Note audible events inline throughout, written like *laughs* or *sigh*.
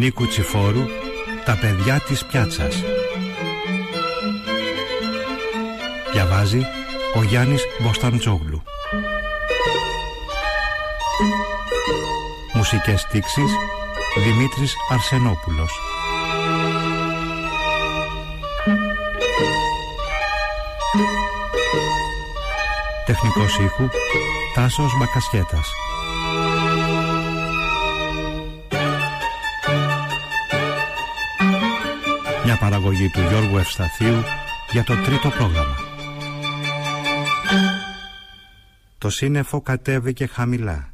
Νίκου Τσιφόρου «Τα παιδιά της πιάτσας». Διαβάζει ο Γιάννης Μποσταντζόγλου. Μουσικές τήξεις Δημήτρης Αρσενόπουλος. Τεχνικός ήχου Τάσος Μπακασιέτας. Μια παραγωγή του Γιώργου Ευσταθίου για το τρίτο πρόγραμμα. Το σύννεφο κατέβηκε χαμηλά.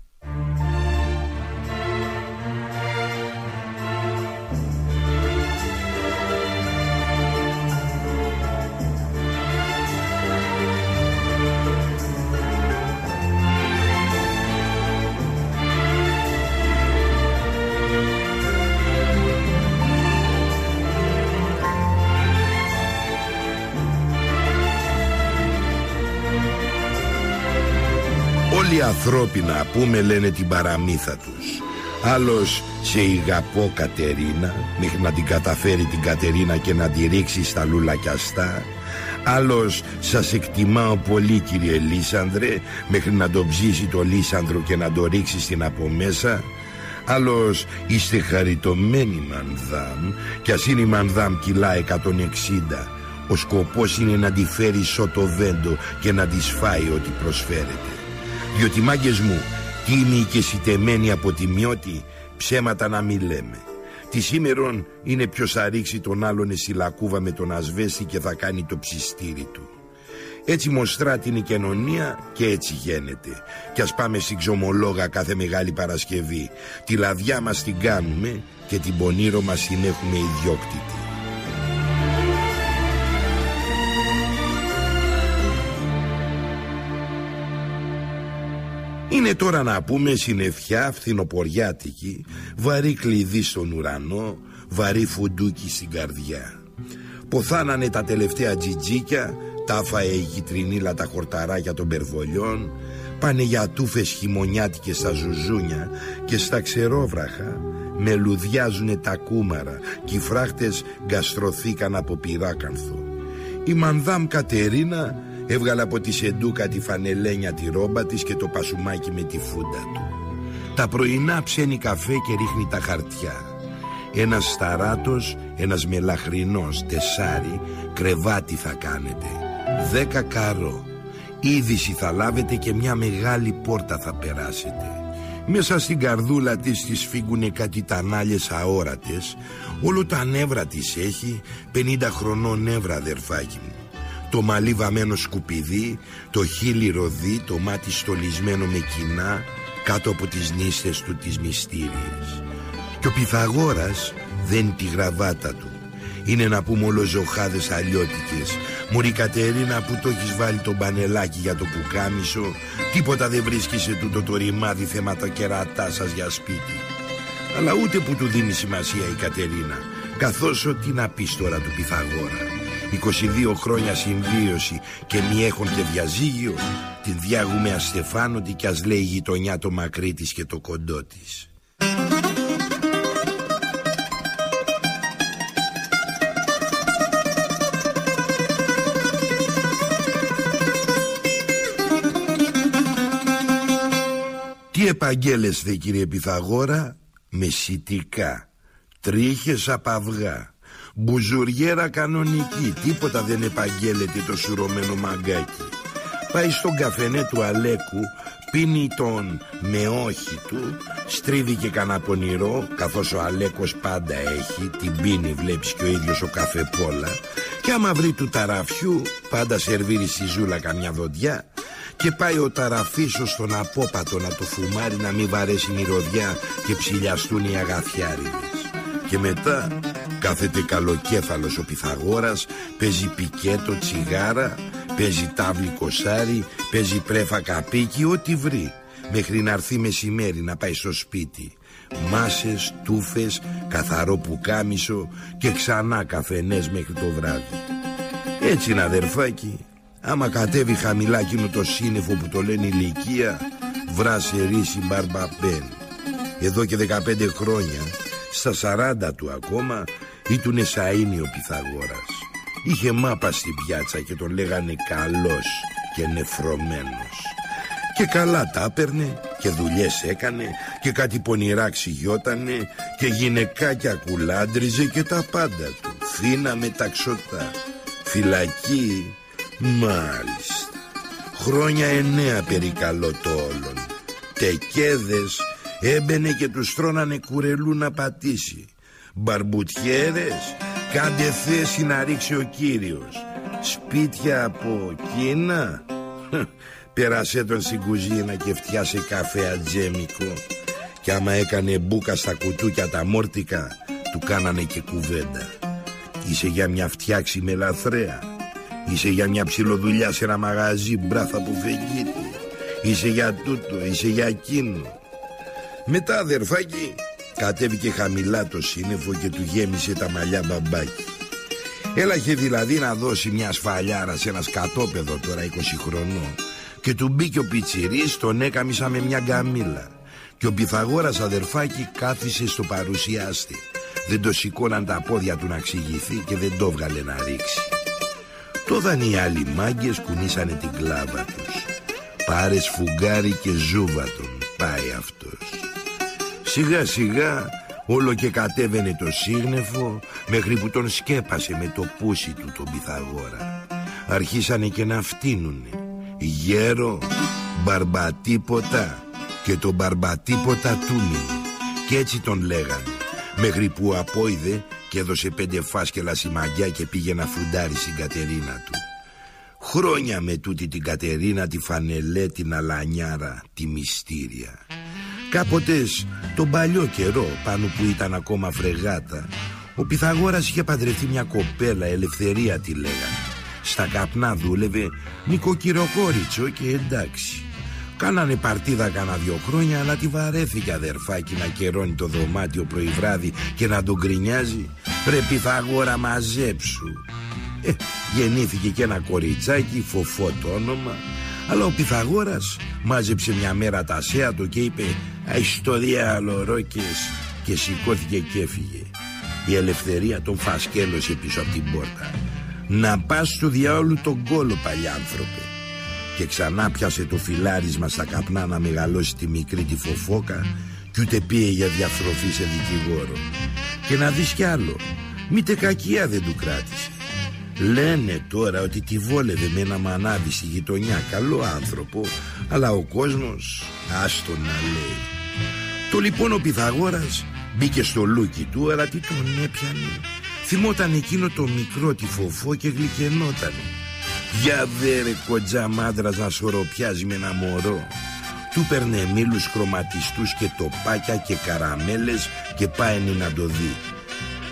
Ανθρώπινα πούμε λένε την παραμύθα τους. Άλλος σε ηγαπώ Κατερίνα Μέχρι να την καταφέρει την Κατερίνα και να τη ρίξει στα λουλακιαστά. Άλλος σας εκτιμάω πολύ κύριε Λίσανδρε Μέχρι να τον ψήσει το Λίσανδρο και να το ρίξει στην απομέσα Άλλος είστε χαριτωμένοι Μανδάμ Κι ας είναι η Μανδάμ κιλά 160 Ο σκοπός είναι να τη φέρει σωτοβέντο και να της φάει ό,τι προσφέρεται διότι μάγκες μου τίμοι και σιτεμένοι από τη μιώτη Ψέματα να μην λέμε. Τη σήμερον είναι ποιος θα ρίξει τον άλλον εσυλακούβα με τον ασβέστη και θα κάνει το ψιστήρι του. Έτσι μοστρά την η κοινωνία και έτσι γίνεται Κι ας πάμε στην ξομολόγα κάθε Μεγάλη Παρασκευή. Τη λαδιά μας την κάνουμε και την πονήρο μας την έχουμε ιδιόκτητη Είναι τώρα να πούμε συννεφιά φθινοποριάτικη Βαρύ κλειδί στον ουρανό Βαρύ φουντούκι στην καρδιά. Ποθάνανε τα τελευταία τζιτζίκια Τα φαε η γητρινίλα τα χορταράκια των περβολιών Πάνε για τούφες χειμωνιάτικες στα ζουζούνια Και στα ξερόβραχα Μελουδιάζουνε τα κούμαρα Και οι φράχτες γκαστρωθήκαν από πυράκανθο. Η Μανδάμ Κατερίνα Έβγαλε από τη σεντούκα τη φανελένια τη ρόμπα της και το πασουμάκι με τη φούντα του. Τα πρωινά ψένει καφέ και ρίχνει τα χαρτιά. Ένας σταράτος, ένας μελαχρινός, τεσάρι, κρεβάτι θα κάνετε. Δέκα καρό. Είδηση θα λάβετε και μια μεγάλη πόρτα θα περάσετε. Μέσα στην καρδούλα της της φύγουνε κάτι τανάλιες αόρατες Όλο τα νεύρα της έχει Πενήντα χρονών νεύρα αδερφάκι μου το μαλλί βαμμένο σκουπιδί, το χείλι ροδί, το μάτι στολισμένο με κοινά κάτω από τις νύστες του τις μυστήριες. Και ο Πυθαγόρας δεν τη γραβάτα του. Είναι να πούμε ολοζοχάδες αλλιώτικες. Μωρή Κατερίνα που το έχεις βάλει το μπανελάκι για το πουκάμισο, τίποτα δεν βρίσκει σε τούτο το ρημάδι θέματα κερατά σας για σπίτι. Αλλά ούτε που του δίνει σημασία η Κατερίνα, καθώς ότι να πεις τώρα του Πυθαγόρα. 22 χρόνια συμβίωση και μη έχουν και διαζύγιο Την διάγουμε αστεφάνωτη κι ας λέει η γειτονιά το μακρύ της και το κοντό της. Τι επαγγέλεστε κύριε Πυθαγόρα Μεσητικά Τρίχες απ' αυγά Μπουζουριέρα κανονική. Τίποτα δεν επαγγέλλεται το σουρωμένο μαγκάκι. Πάει στον καφενέ του Αλέκου Πίνει τον με όχι του Στρίβει και κανένα πονηρό Καθώς ο Αλέκος πάντα έχει Την πίνει βλέπεις και ο ίδιος ο καφεπόλα Και άμα βρει του ταραφιού Πάντα σερβίρει στη ζούλα καμιά δοντιά. Και πάει ο ταραφίσος στον απόπατο να το φουμάρει να μην βαρέσει μυρωδιά και ψηλιαστούν οι αγαθιάριδες. Και μετά Κάθεται καλοκέφαλος ο Πυθαγόρας Παίζει πικέτο, τσιγάρα Παίζει τάβλη κοσάρι Παίζει πρέφα καπίκι, ό,τι βρει Μέχρι να έρθει μεσημέρι να πάει στο σπίτι. Μάσες, τούφες, καθαρό πουκάμισο Και ξανά καφενές μέχρι το βράδυ. Έτσι είναι αδερφάκι Άμα κατέβει χαμηλά εκείνο το σύννεφο που το λένε ηλικία Βράσε ρίση μπαρμπαπέν Εδώ και 15 χρόνια Στα σαράντα του ακόμα ήτουνε σαΐνι ο Πυθαγόρας. Είχε μάπα στην πιάτσα και τον λέγανε καλός και νεφρωμένος. Και καλά τα έπαιρνε και δουλειές έκανε και κάτι πονηρά ξυγιότανε και γυναικάκια κουλάντριζε και τα πάντα του. Φίνα με ταξωτά. Φυλακή, μάλιστα. Χρόνια εννέα περικαλώ το όλον. Τεκέδες έμπαινε και τους τρώνανε κουρελού να πατήσει. Μπαρμπουτιέρες, κάντε θέση να ρίξει ο κύριος. Σπίτια από Κίνα, πέρασέ τον στην κουζίνα και φτιάσε καφέ ατζέμικο. Κι άμα έκανε μπούκα στα κουτούκια τα μόρτικα, του κάνανε και κουβέντα. Είσαι για μια φτιάξη με λαθρέα. Είσαι για μια ψηλοδουλειά σε ένα μαγαζί μπράφα που φεγγίτη. Είσαι για τούτο, είσαι για εκείνο. Μετά αδερφάκι κατέβηκε χαμηλά το σύννεφο και του γέμισε τα μαλλιά μπαμπάκι. Έλαχε δηλαδή να δώσει μια σφαλιάρα σε ένα σκατόπεδο τώρα 20 χρονών και του μπήκε ο πιτσιρής τον έκαμισα με μια γκαμίλα. Και ο Πυθαγόρας αδερφάκι κάθισε στο παρουσιάστη. Δεν το σηκώναν τα πόδια του να ξηγηθεί και δεν το βγάλε να ρίξει. Τόδαν οι άλλοι μάγκες κουνήσανε την κλάβα τους. Πάρες σφουγγάρι και ζούβα τον Πάει αυτός Σιγά σιγά όλο και κατέβαινε το σύγνεφο Μέχρι που τον σκέπασε με το πούσι του τον Πυθαγόρα Αρχίσανε και να φτύνουνε Γέρο, μπαρμπατίποτα Και το μπαρμπατίποτα τούμινε Και έτσι τον λέγανε Μέχρι που απόειδε και έδωσε πέντε φάσκελα σημαγιά και πήγε να φουντάρει στην Κατερίνα του. Χρόνια με τούτη την Κατερίνα τη φανελέ την αλανιάρα τη μυστήρια. Κάποτες τον παλιό καιρό πάνω που ήταν ακόμα φρεγάτα ο Πυθαγόρας είχε παντρευτεί μια κοπέλα ελευθερία τη λέγανε. Στα καπνά δούλευε νοικοκυροκόριτσο και εντάξει. Κάνανε παρτίδα κάνα δυο χρόνια αλλά τη βαρέθηκε αδερφάκι να κερώνει το δωμάτιο πρωί βράδυ και να τον κρινιάζει Πρέπει θα αγόρα μαζέψου ε, Γεννήθηκε και ένα κοριτσάκι φοφό το όνομα Αλλά ο Πυθαγόρας μάζεψε μια μέρα τα σέα του και είπε Αϊστορία αλορόκες και σηκώθηκε και έφυγε Η ελευθερία τον φασκέλωσε πίσω από την πόρτα Να πας στο διάολου τον κόλο παλιάνθρωπε και ξανά πιάσε το φιλάρισμα στα καπνά να μεγαλώσει τη μικρή τη φοφόκα κι ούτε πήγε για διαφροφή σε δικηγόρο. Και να δεις κι άλλο, μήτε κακία δεν του κράτησε. Λένε τώρα ότι τη βόλευε με ένα μανάβι στη γειτονιά καλό άνθρωπο αλλά ο κόσμος άστο να λέει. Το λοιπόν ο Πυθαγόρας μπήκε στο λούκι του αλλά τι τον έπιανε. Θυμόταν εκείνο το μικρό τη φοφό και γλυκενότανε. Για δε ρε κοντζαμάντρας να σωροπιάζει με ένα μωρό Του παίρνε μήλους χρωματιστούς και τοπάκια και καραμέλες και πάει να το δει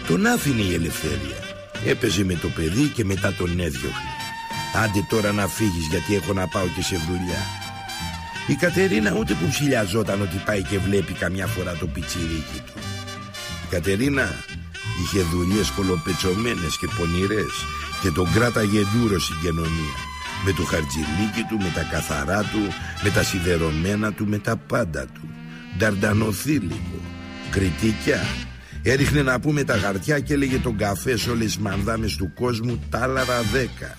Τον άφηνε η ελευθερία Έπαιζε με το παιδί και μετά τον έδιωχνε Άντε τώρα να φύγεις γιατί έχω να πάω και σε δουλειά Η Κατερίνα ούτε που ψηλιαζόταν ότι πάει και βλέπει καμιά φορά το πιτσιρίκι του Η Κατερίνα είχε δουλειές κολοπετσωμένες και πονηρές και τον κράταγε ντούρο στην κοινωνία με το χαρτζιλίκι του, με τα καθαρά του, με τα σιδερωμένα του, με τα πάντα του. Νταρντανοθήλικο, κριτικιά. Έριχνε να πούμε τα χαρτιά και έλεγε τον καφέ σε όλες τις μανδάμες του κόσμου τάλαρα δέκα.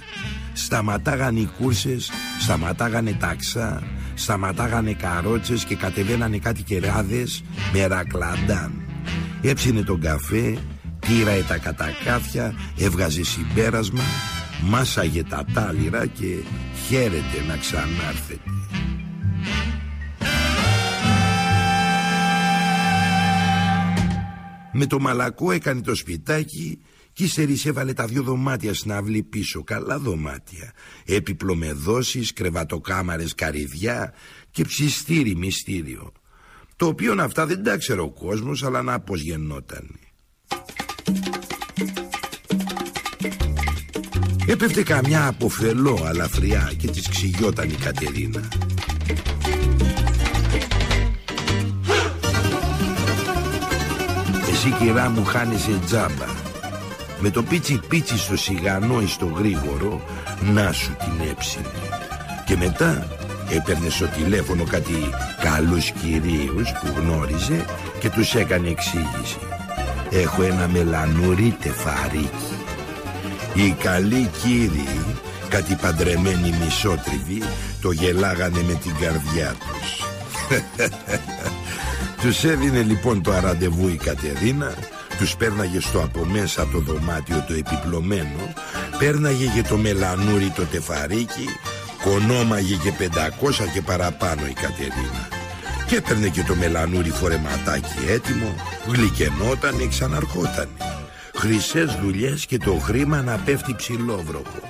Σταματάγανε οι κούρσες, σταματάγανε ταξά, σταματάγανε καρότσες και κατεβαίνανε κάτι κεράδες με ρακλαντάν. Έψινε τον καφέ, Πήραε τα κατακάθια, έβγαζε συμπέρασμα, μάσαγε τα τάλιρα και χαίρεται να ξανάρθετε. Με το μαλακό έκανε το σπιτάκι κι ύστερης έβαλε τα δυο δωμάτια στην αυλή πίσω, καλά δωμάτια. Έπιπλο με δόσεις, κρεβατοκάμαρες καρυδιά και ψιστήρι μυστήριο. Το οποίο αυτά δεν τα ξέρει ο κόσμος, αλλά να πως γεννότανε. Έπεφτε καμιά αποφελό αλαφριά και της ξυγιόταν η Κατερίνα. Εσύ κυρά μου χάνεσαι τζάμπα. Με το πίτσι πίτσι στο σιγανό ή στο γρήγορο να σου την έψινε. Και μετά έπαιρνε στο τηλέφωνο κάτι καλούς κυρίους που γνώριζε και τους έκανε εξήγηση. έχω ένα μελανούρι τεφαρίκι Οι καλοί κύριοι κάτι παντρεμένοι μισότριβοι το γελάγανε με την καρδιά τους *laughs* *laughs* Τους έδινε λοιπόν το αραντεβού η Κατερίνα Τους πέρναγε στο από μέσα το δωμάτιο το επιπλωμένο Πέρναγε και το μελανούρι το τεφαρίκι Κονόμαγε και 500 και παραπάνω η Κατερίνα. Και έπαιρνε και το μελανούρι φορεματάκι έτοιμο Γλυκενότανε, ξαναρχότανε. Χρυσές δουλειές και το χρήμα να πέφτει ψηλόβροχο.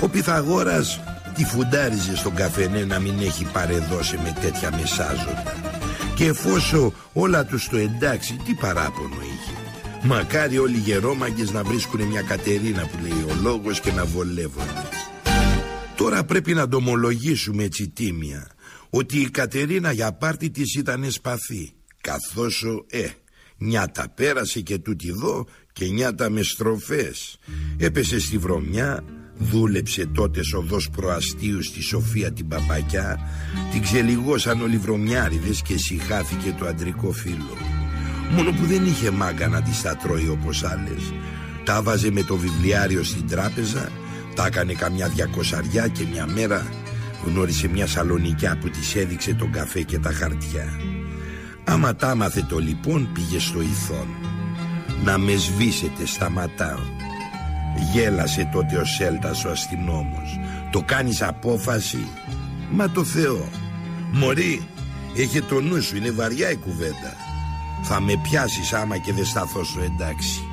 Ο Πυθαγόρας τη φουντάριζε στον καφενέ να μην έχει παρεδώσει με τέτοια μεσάζοντα Και εφόσον όλα τους το εντάξει τι παράπονο είχε. Μακάρι όλοι οι γερόμαγκες να βρίσκουν μια Κατερίνα που λέει ο λόγος και να βολεύονται Τώρα πρέπει να το ομολογήσουμε έτσι τίμια Ότι η Κατερίνα για πάρτι της ήταν σπαθή Καθώς ο ε Νιάτα πέρασε και τούτη εδώ και νιάτα με στροφές. Έπεσε στη βρωμιά Δούλεψε τότε οδός προαστίους στη Σοφία την Παπακιά. Την ξελιγώσαν όλοι βρωμιάριδες και συχάθηκε το αντρικό φίλο Μόνο που δεν είχε μάγκα να της τα τρώει όπως άλλες. Τα βάζε με το βιβλιάριο στην τράπεζα Τα έκανε καμιά διακοσαριά και μια μέρα Γνώρισε μια σαλονικιά που της έδειξε τον καφέ και τα χαρτιά. Άμα τα άμαθε το λοιπόν πήγε στο ηθόν. Να με σβήσετε σταματάω Γέλασε τότε ο Σέλτας ο αστυνόμος. Το κάνεις απόφαση. Μα το Θεό. Μωρή Έχει το νου σου είναι βαριά η κουβέντα. Θα με πιάσεις άμα και δεν σταθώ σου εντάξει.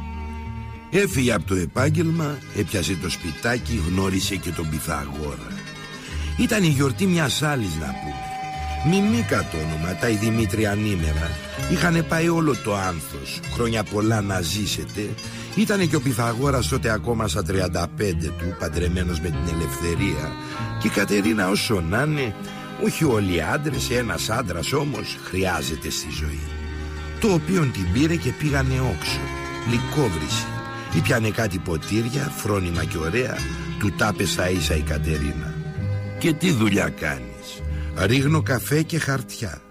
Έφυγε από το επάγγελμα Έπιασε το σπιτάκι Γνώρισε και τον Πυθαγόρα. Ήταν η γιορτή μιας άλλης να πούμε Μιμήκα το όνομα, τα η Δημήτρια ανήμερα Είχανε πάει όλο το άνθος. Χρόνια πολλά να ζήσετε. Ήτανε και ο Πυθαγόρας τότε ακόμα στα 35 του Παντρεμένος με την ελευθερία. Και η Κατερίνα όσο να είναι Όχι όλοι οι άντρες Ένας άντρας όμως χρειάζεται στη ζωή. Το οποίο την πήρε και πήγανε όξο Λυκόβρηση Ήπιανε κάτι ποτήρια, φρόνημα και ωραία Του τάπεσα ίσα η Κατερίνα. Και τι δουλειά κάνεις Ρίχνω καφέ και χαρτιά.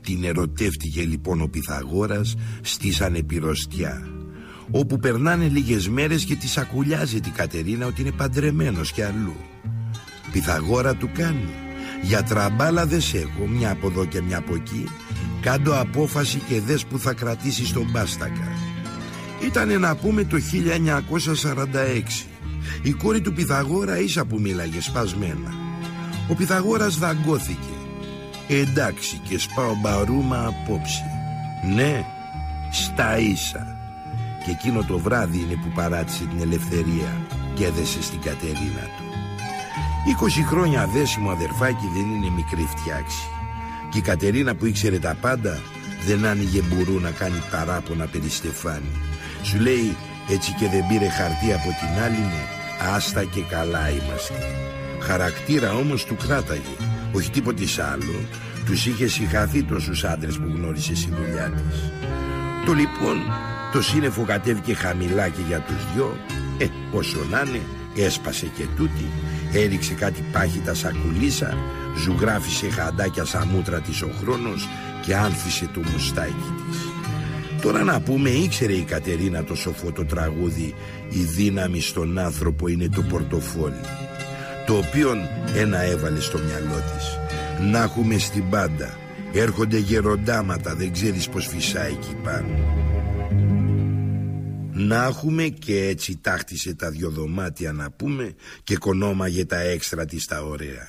Την ερωτεύτηκε λοιπόν ο Πυθαγόρας Στήσανε πυροστιά Όπου περνάνε λίγες μέρες και τη σακουλιάζει την Κατερίνα Ότι είναι παντρεμένος και αλλού. Πυθαγόρα του κάνει Για τραμπάλα δεν σε έχω Μια από εδώ και μια από εκεί. Κάντο απόφαση και δες που θα κρατήσει στον Μπάστακα Ήτανε να πούμε το 1946 Η κόρη του Πυθαγόρα ίσα που μίλαγε σπασμένα Ο Πυθαγόρας δαγκώθηκε Εντάξει και σπάω μπαρούμα απόψε Ναι, στα ίσα Και εκείνο το βράδυ είναι που παράτησε την ελευθερία Και έδεσε στην Κατερίνα του. 20 χρόνια δέσιμο αδερφάκι δεν είναι μικρή φτιάξη. Και η Κατερίνα που ήξερε τα πάντα Δεν άνοιγε μπουρού να κάνει παράπονα περί Στεφάνη. Σου λέει έτσι και δεν πήρε χαρτί από την άλλη ναι, Άστα και καλά είμαστε Χαρακτήρα όμως του κράταγε. Όχι τίποτε άλλο. Τους είχε συγχαθεί τόσους άντρες που γνώρισε στη δουλειά της. Το λοιπόν το σύννεφο κατέβηκε χαμηλά και για τους δυο. Ε όσο να είναι έσπασε και τούτη. Έριξε κάτι πάχητα σακουλίσα. Ζουγράφισε χαντάκια σαν μούτρα της ο χρόνος Και άνθησε το μουστάκι της. Τώρα να πούμε ήξερε η Κατερίνα το σοφό το τραγούδι Η δύναμη στον άνθρωπο είναι το πορτοφόλι Το οποίον ένα έβαλε στο μυαλό της. Να έχουμε στην πάντα. Έρχονται γεροντάματα δεν ξέρεις πως φυσάει εκεί πάνω. Να έχουμε και έτσι τάχτισε τα δυο δωμάτια να πούμε Και κονόμαγε τα έξτρα της τα ωραία.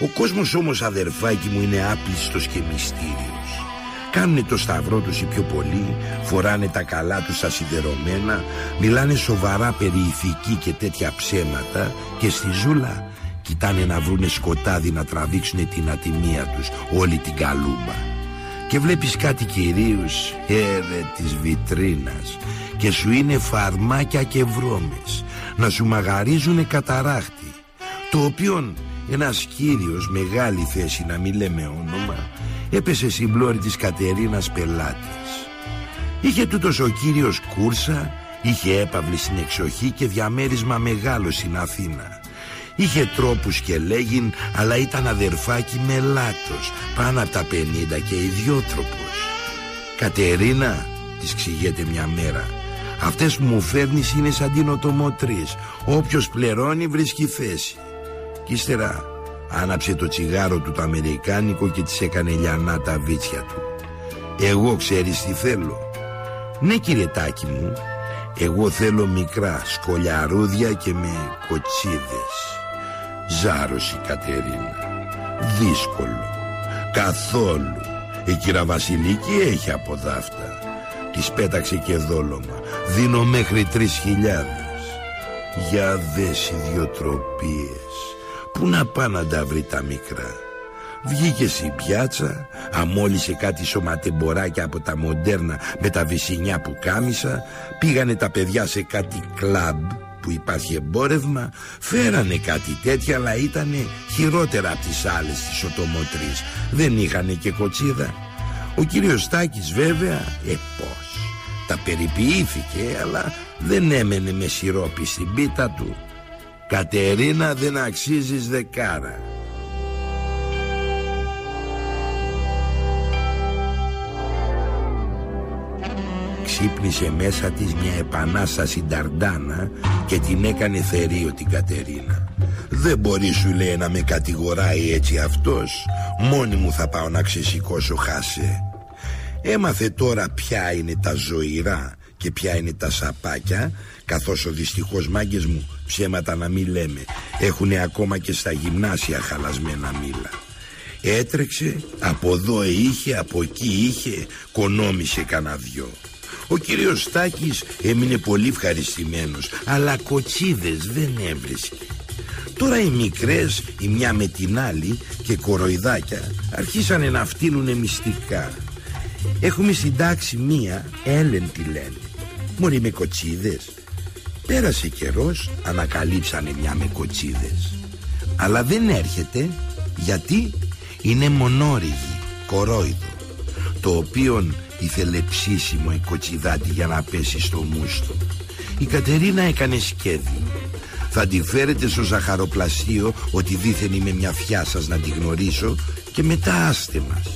Ο κόσμος όμως αδερφάκι μου είναι άπλιστος και μυστήριος Κάνουνε το σταυρό τους οι πιο πολλοί Φοράνε τα καλά τους ασυδερωμένα Μιλάνε σοβαρά περί ηθική και τέτοια ψέματα Και στη ζούλα κοιτάνε να βρούνε σκοτάδι να τραβήξουν την ατιμία τους Όλη την καλούμπα. Και βλέπεις κάτι κυρίους έρε της βιτρίνας και σου είναι φαρμάκια και βρώμες να σου μαγαρίζουνε καταράχτη το οποίον ένας κύριος μεγάλη θέση να μην λέμε όνομα έπεσε στην πλώρη της Κατερίνας πελάτης. Είχε τούτος ο κύριος κούρσα είχε έπαυλη στην εξοχή και διαμέρισμα μεγάλο στην Αθήνα. Είχε τρόπους και λέγειν Αλλά ήταν αδερφάκι με λάτος Πάνω από τα πενήντα και ιδιότροπος Κατερίνα της ξηγέται μια μέρα Αυτές που μου φέρνεις είναι σαν τινοτομοτρίες Όποιος πληρώνει βρίσκει θέση Κι ύστερα άναψε το τσιγάρο του το αμερικάνικο και της έκανε λιανά τα βίτσια του. Εγώ ξέρεις τι θέλω Ναι κύριε Τάκη μου Εγώ θέλω μικρά σκολιαρούδια και με κοτσίδες Ζάρωση Κατερίνα Δύσκολο Καθόλου. Η κυρία Βασιλική έχει από δάφτα. Της πέταξε και δόλωμα Δίνω μέχρι τρεις χιλιάδες. Για δες ιδιοτροπίες Πού να πάνε να τα βρει τα μικρά; Βγήκε στην πιάτσα Αμόλυσε κάτι σωματεμποράκια από τα μοντέρνα Με τα βυσινιά που κάμισα Πήγανε τα παιδιά σε κάτι κλαμπ που υπάρχει εμπόρευμα Φέρανε κάτι τέτοια αλλά ήταν χειρότερα από τις άλλες τις οτομοτρίες. Δεν είχανε και κοτσίδα. Ο κύριος Στάκης βέβαια, ε πώς Τα περιποιήθηκε αλλά δεν έμενε με σιρόπι στην πίτα του Κατερίνα δεν αξίζεις δεκάρα ξύπνησε μέσα της μια επανάσταση νταρντάνα και την έκανε θερίο την Κατερίνα. Δεν μπορεί σου λέει να με κατηγοράει έτσι αυτός, μόνη μου θα πάω να ξεσηκώσω χάσε. Έμαθε τώρα ποια είναι τα ζωηρά και ποια είναι τα σαπάκια καθώς ο δυστυχώς μάγκες μου ψέματα να μην λέμε. Έχουν ακόμα και στα γυμνάσια χαλασμένα μήλα. Έτρεξε, από εδώ είχε, από εκεί είχε, κονόμησε κανένα δυο. Ο κύριος Στάκης έμεινε πολύ ευχαριστημένος Αλλά κοτσίδες δεν έβρισκε. Τώρα οι μικρές η μια με την άλλη και κοροϊδάκια αρχίσανε να φτύνουνε μυστικά. Έχουμε στην τάξη μία Έλεν τη λένε. Μωρή με κοτσίδες Πέρασε καιρός ανακαλύψανε μια με κοτσίδες. Αλλά δεν έρχεται γιατί είναι μονόριγη, κορόιδο Το οποίον Ήθελε ψήσιμο η κοτσιδάτη για να πέσει στο μουστο. Η Κατερίνα έκανε σκέδι. Θα τη φέρετε στο ζαχαροπλαστείο Ότι δίθεν είμαι μια φιά σας να τη γνωρίσω Και μετά άστε μας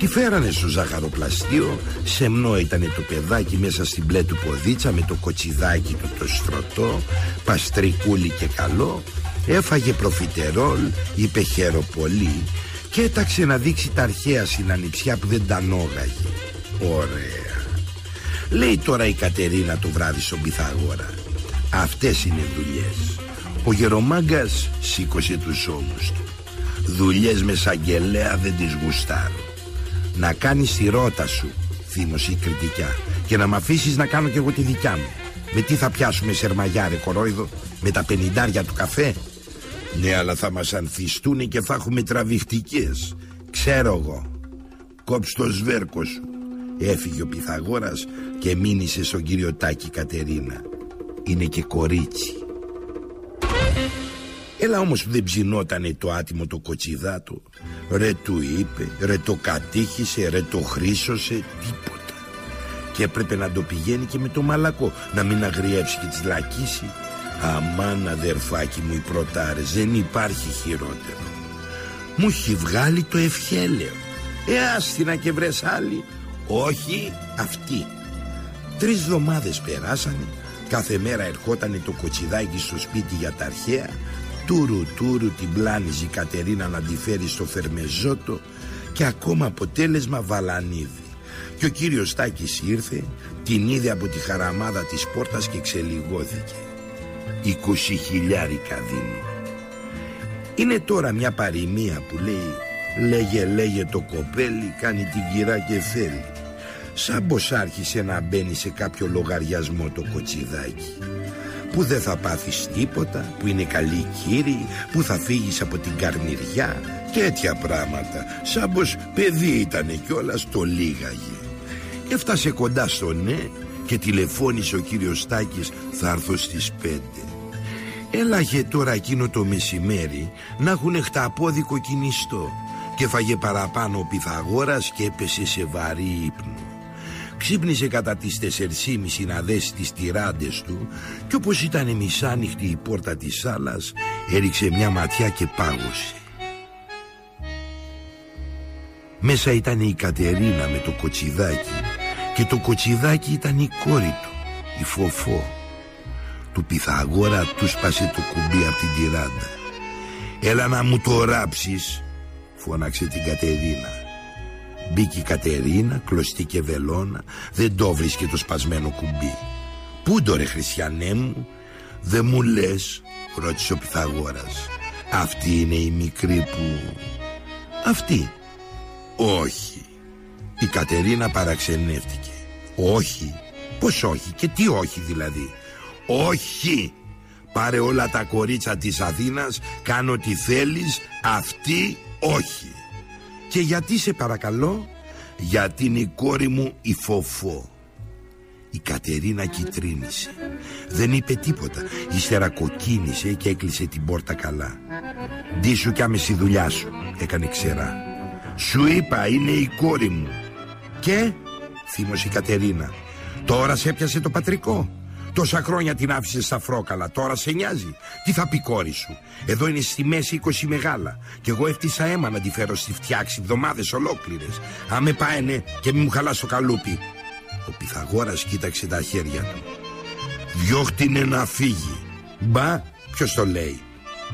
Τη φέρανε στο ζαχαροπλαστείο Σεμνό ήταν το παιδάκι μέσα στην μπλε του ποδίτσα Με το κοτσιδάκι του το στρωτό Παστρικούλι και καλό. Έφαγε προφιτερόλ Είπε χαίρο πολύ και έταξε να δείξει τα αρχαία συνανιψιά που δεν τα νόγαγε. Ωραία. Λέει τώρα η Κατερίνα το βράδυ στον Πυθαγόρα. Αυτές είναι δουλειές. Ο Γερομάγκας σήκωσε τους ώμους του. Δουλειές με σαγγελέα δεν τις γουστάρω Να κάνεις τη ρότα σου Θύμωσε η κριτικιά. Και να μ' αφήσεις να κάνω κι εγώ τη δικιά μου. Με τι θα πιάσουμε σερμαγιά ρε κορόιδο Με τα πενιντάρια του καφέ; Ναι αλλά θα μας ανθιστούν και θα έχουμε τραβηχτικές. Ξέρω εγώ. Κόψ το σβέρκο σου. Έφυγε ο Πυθαγόρας και μείνησε στον κύριο Τάκη Κατερίνα. Είναι και κορίτσι Έλα όμως που δεν ψινότανε το άτιμο το κοτσιδάτο Ρε του είπε, ρε το κατήχησε, ρε το χρήσωσε, τίποτα. Και έπρεπε να το πηγαίνει και με το μαλακό Να μην αγριέψει και τις λακίσει. Αμάν αδερφάκι μου οι προτάρες Δεν υπάρχει χειρότερο. Μου έχει βγάλει το ευχέλαιο. Ε άστινα και βρες άλλη. Όχι αυτή. Τρεις εβδομάδες περάσανε. Κάθε μέρα ερχότανε το κοτσιδάκι στο σπίτι για τα αρχαία Τούρου τούρου την πλάνιζε η Κατερίνα να τη φέρει στο φερμεζότο Και ακόμα αποτέλεσμα βαλανίδι Και ο κύριος Τάκης ήρθε Την είδε από τη χαραμάδα της πόρτας και ξελιγώθηκε. Είκοσι χιλιάρικα δίνω Είναι τώρα μια παροιμία που λέει Λέγε λέγε το κοπέλι κάνει την κυρά και θέλει Σαν πως άρχισε να μπαίνει σε κάποιο λογαριασμό το κοτσιδάκι Που δεν θα πάθεις τίποτα Που είναι καλή κύριοι Που θα φύγεις από την καρνηριά Τέτοια πράγματα. Σαν πως παιδί ήτανε κιόλας το λίγαγε. Έφτασε κοντά στο ναι Και τηλεφώνησε ο κύριος Στάκης Θα έρθω στις πέντε Έλαγε τώρα εκείνο το μεσημέρι Να έχουν χταπόδικο κινηστό Και φαγε παραπάνω ο Πυθαγόρας Και έπεσε σε βαρύ ύπνο Ξύπνησε κατά τις 4.30 να δέσει τις τυράντες του και όπως ήταν μισάνυχτη η πόρτα της σάλας έριξε μια ματιά και πάγωσε. Μέσα ήταν η Κατερίνα με το κοτσιδάκι Και το κοτσιδάκι ήταν η κόρη του, η Φοφό. Του Πυθαγόρα του σπάσε το κουμπί από την τυράντα. Έλα να μου το ράψεις, φώναξε την Κατερίνα. Μπήκε η Κατερίνα, κλωστή και βελόνα, δεν το βρίσκε το σπασμένο κουμπί. Πού το ρε χριστιανέ μου, δεν μου λες, ρώτησε ο Πυθαγόρας. Αυτή είναι η μικρή που... Αυτή. Όχι. Η Κατερίνα παραξενεύτηκε. Όχι. Πώς όχι και τι όχι δηλαδή. Όχι. Πάρε όλα τα κορίτσα της Αθήνας, κάνω τι θέλεις, αυτή όχι. Και γιατί σε παρακαλώ, γιατί είναι η κόρη μου η Φοφό. Η Κατερίνα κυτρίνησε. Δεν είπε τίποτα. Ύστερα κοκκίνησε και έκλεισε την πόρτα καλά. Ντύσου κι άμεση δουλειά σου, έκανε ξερά. Σου είπα, είναι η κόρη μου. Και, θύμωσε η Κατερίνα, τώρα σε έπιασε το πατρικό. Τόσα χρόνια την άφησες στα φρόκαλα, τώρα σε νοιάζει. Τι θα πει κόρη σου; Εδώ είναι στη μέση 20 μεγάλα. Κι εγώ έφτιασα αίμα να τη φέρω στη φτιάξη εβδομάδες ολόκληρες. Αν με πάενε και μη μου χαλάς το καλούπι. Ο Πυθαγόρας κοίταξε τα χέρια του. Διώχτηνε να φύγει. Μπα, ποιος το λέει;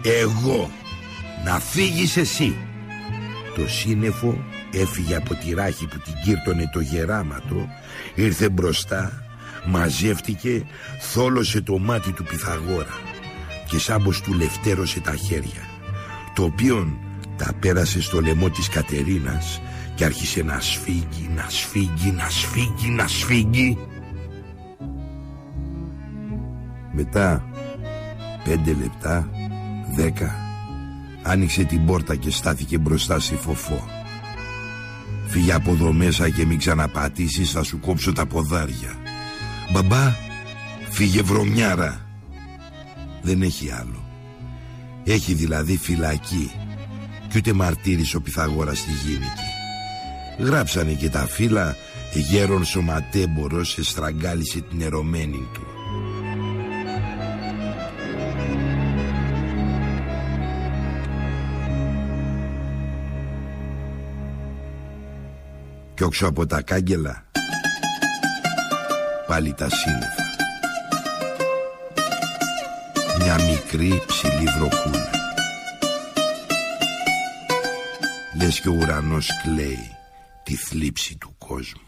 Εγώ. Να φύγεις εσύ. Το σύννεφο έφυγε από τη ράχη που την κύρτωνε το γεράματο, ήρθε μπροστά μαζεύτηκε, θόλωσε το μάτι του Πυθαγόρα και σάμπος του λευτέρωσε τα χέρια, το οποίον τα πέρασε στο λαιμό της Κατερίνας και άρχισε να σφίγγει, να σφίγγει, να σφίγγει, να σφίγγει. Μετά πέντε λεπτά, δέκα, άνοιξε την πόρτα και στάθηκε μπροστά στη φοφό. Φύγε από εδώ μέσα και μην ξαναπατήσεις, θα σου κόψω τα ποδάρια. Μπαμπά, φύγε βρωμιάρα. Δεν έχει άλλο. Έχει δηλαδή φυλακή κι ούτε μαρτύρης ο Πυθαγόρας στη γίνηκε. Γράψανε και τα φύλλα γέρον σωματέμπορος εστραγγάλισε την ερωμένη του. Κι όξω από τα κάγκελα πάλι τα σύννεφα. Μια μικρή ψηλή βροχούλα. Λες και ο ουρανός κλαίει τη θλίψη του κόσμου.